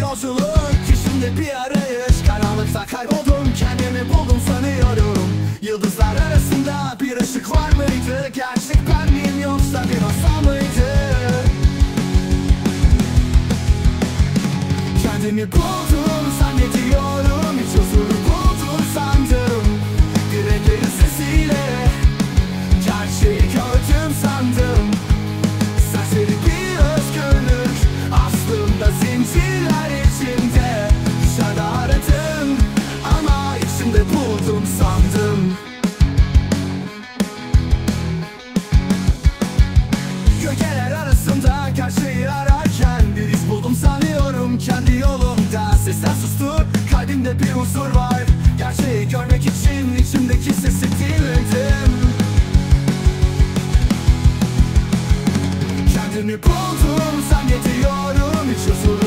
yolculuk İçimde bir arayış Karanlıkta kayboldum Kendimi buldum sanıyorum Yıldızlar arasında bir ışık var mıydı? Gerçek ben miyim yoksa bir masal mıydı? Kendimi buldum zannediyorum Hiç huzuru kendi yolumda. Sesler sustu kalbimde bir huzur var. Gerçeği görmek için içimdeki sesi dinledim. Kendimi buldum zannediyorum Hiç huzuru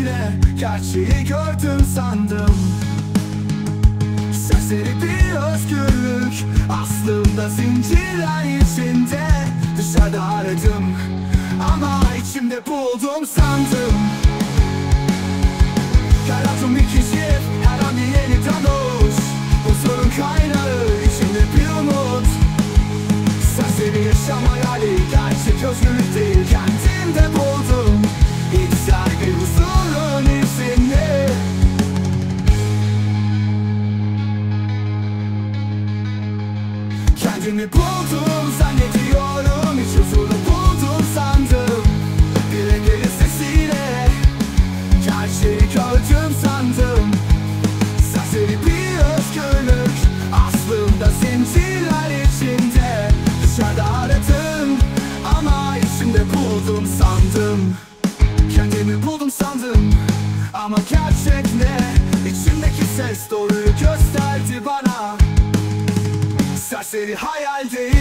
sesiyle Gerçeği gördüm sandım. Serseri bir özgürlük Aslında zincirler içinde Dışarıda aradım. Ama içimde buldum sandım. Hayatım ikinci Her an bir yeniden doğuş Huzurun kaynağı içimde bir umut. Serseri yaşam hayali Gerçek özgürlük değil Kendimi buldum zannediyorum Hiç huzuru buldum sandım. Bir rehberin sesiyle Gerçeği gördüm sandım. Serseri bir özgürlük Aslında zincirler içinde. Dışarıda aradım Ama içimde buldum sandım. Kendimi buldum sandım Ama gerçek ne? İçimdeki ses doğruyu gösterdi bana Serseri hayal değil